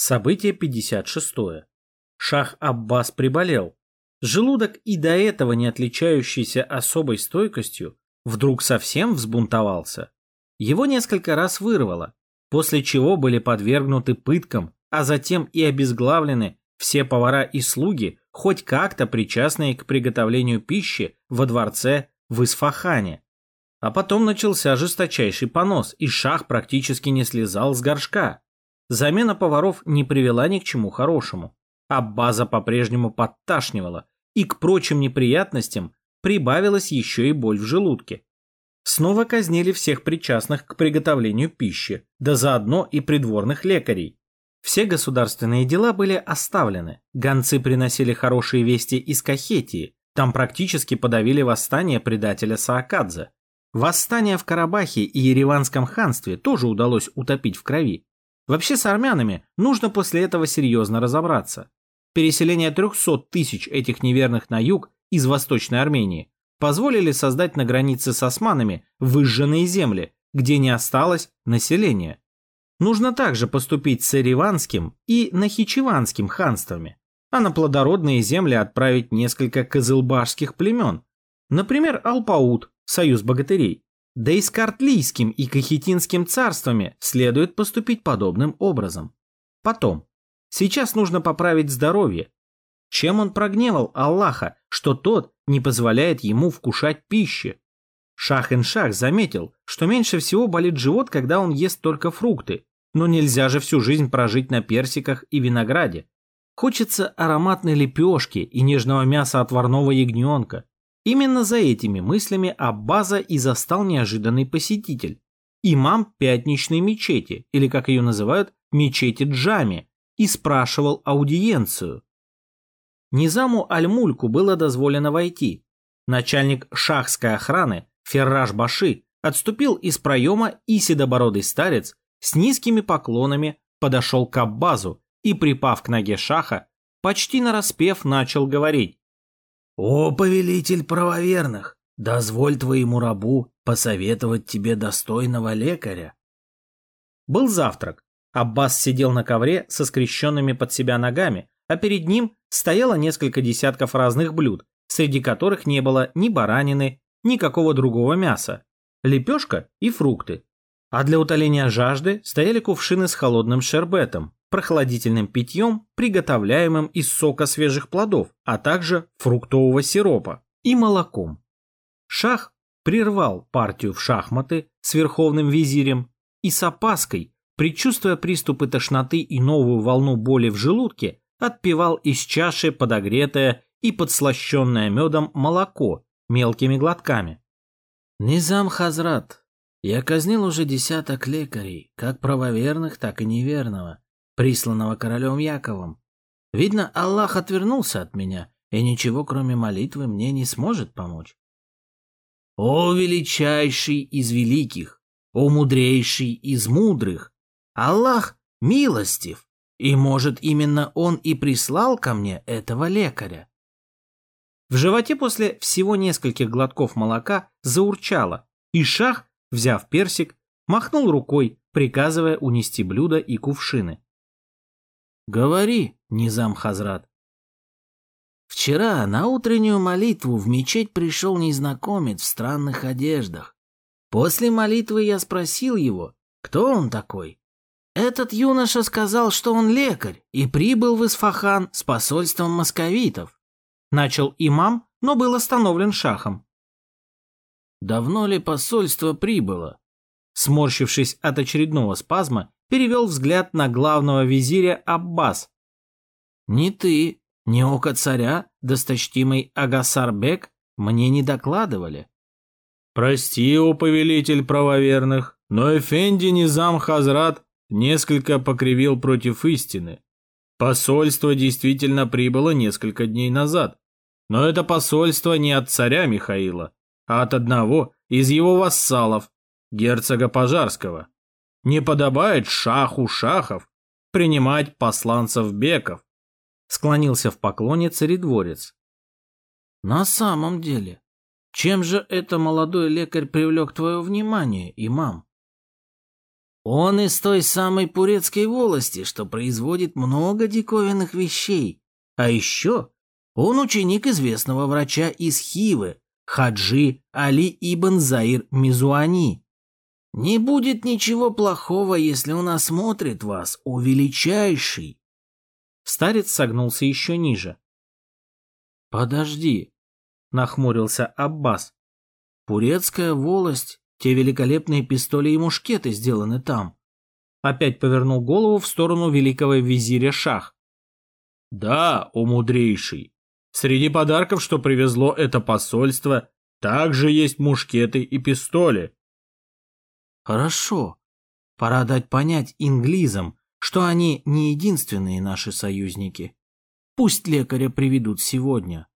Событие 56. Шах Аббас приболел. Желудок, и до этого не отличающийся особой стойкостью, вдруг совсем взбунтовался. Его несколько раз вырвало, после чего были подвергнуты пыткам, а затем и обезглавлены все повара и слуги, хоть как-то причастные к приготовлению пищи во дворце в Исфахане. А потом начался жесточайший понос, и шах практически не слезал с горшка. Замена поваров не привела ни к чему хорошему, а база по-прежнему подташнивала, и к прочим неприятностям прибавилась еще и боль в желудке. Снова казнили всех причастных к приготовлению пищи, да заодно и придворных лекарей. Все государственные дела были оставлены, гонцы приносили хорошие вести из Кахетии, там практически подавили восстание предателя Саакадзе. Восстание в Карабахе и Ереванском ханстве тоже удалось утопить в крови, Вообще с армянами нужно после этого серьезно разобраться. Переселение 300 тысяч этих неверных на юг из Восточной Армении позволили создать на границе с османами выжженные земли, где не осталось населения. Нужно также поступить с Ириванским и Нахичеванским ханствами, а на плодородные земли отправить несколько козылбашских племен, например, Алпаут, союз богатырей, да и с Картлийским и Кахетинским царствами следует поступить подобным образом. Потом. Сейчас нужно поправить здоровье. Чем он прогневал Аллаха, что тот не позволяет ему вкушать пищи? Шах-ин-Шах заметил, что меньше всего болит живот, когда он ест только фрукты, но нельзя же всю жизнь прожить на персиках и винограде. Хочется ароматной лепешки и нежного мяса отварного ягненка, Именно за этими мыслями Аббаза и застал неожиданный посетитель. Имам пятничной мечети, или как ее называют, мечети Джами, и спрашивал аудиенцию. Низаму Аль-Мульку было дозволено войти. Начальник шахской охраны Ферраж Баши отступил из проема, и седобородый старец с низкими поклонами подошел к Аббазу и, припав к ноге шаха, почти нараспев начал говорить «О, повелитель правоверных, дозволь твоему рабу посоветовать тебе достойного лекаря». Был завтрак. Аббас сидел на ковре со скрещенными под себя ногами, а перед ним стояло несколько десятков разных блюд, среди которых не было ни баранины, ни какого другого мяса, лепешка и фрукты. А для утоления жажды стояли кувшины с холодным шербетом, прохладительным питьем, приготовляемым из сока свежих плодов, а также фруктового сиропа и молоком. Шах прервал партию в шахматы с верховным визирем и с опаской, предчувствуя приступы тошноты и новую волну боли в желудке, отпивал из чаши подогретое и подслащенное медом молоко мелкими глотками. «Низам Хазрат, я казнил уже десяток лекарей, как правоверных, так и неверного присланного королем Яковом. Видно, Аллах отвернулся от меня, и ничего, кроме молитвы, мне не сможет помочь. О, величайший из великих, о, мудрейший из мудрых! Аллах милостив, и, может, именно он и прислал ко мне этого лекаря. В животе после всего нескольких глотков молока заурчало, и шах, взяв персик, махнул рукой, приказывая унести блюдо и кувшины. Говори, Низам Хазрат. Вчера на утреннюю молитву в мечеть пришел незнакомец в странных одеждах. После молитвы я спросил его, кто он такой. Этот юноша сказал, что он лекарь и прибыл в Исфахан с посольством московитов. Начал имам, но был остановлен шахом. Давно ли посольство прибыло? Сморщившись от очередного спазма, перевел взгляд на главного визиря Аббас. «Ни ты, ни око царя, досточтимый Агасарбек, мне не докладывали». «Прости, о повелитель правоверных, но Эфенди Низам Хазрат несколько покривил против истины. Посольство действительно прибыло несколько дней назад, но это посольство не от царя Михаила, а от одного из его вассалов, герцога Пожарского. Не подобает шаху шахов принимать посланцев беков. Склонился в поклоне царедворец. На самом деле, чем же это молодой лекарь привлек твое внимание, имам? Он из той самой Пурецкой волости, что производит много диковинных вещей. А еще он ученик известного врача из Хивы, Хаджи Али Ибн Заир Мизуани. Не будет ничего плохого, если он осмотрит вас, о величайший. Старец согнулся еще ниже. Подожди, нахмурился Аббас. Пурецкая волость, те великолепные пистоли и мушкеты сделаны там. Опять повернул голову в сторону великого визиря Шах. Да, о мудрейший. Среди подарков, что привезло это посольство, также есть мушкеты и пистоли. Хорошо. Пора дать понять инглизам, что они не единственные наши союзники. Пусть лекаря приведут сегодня.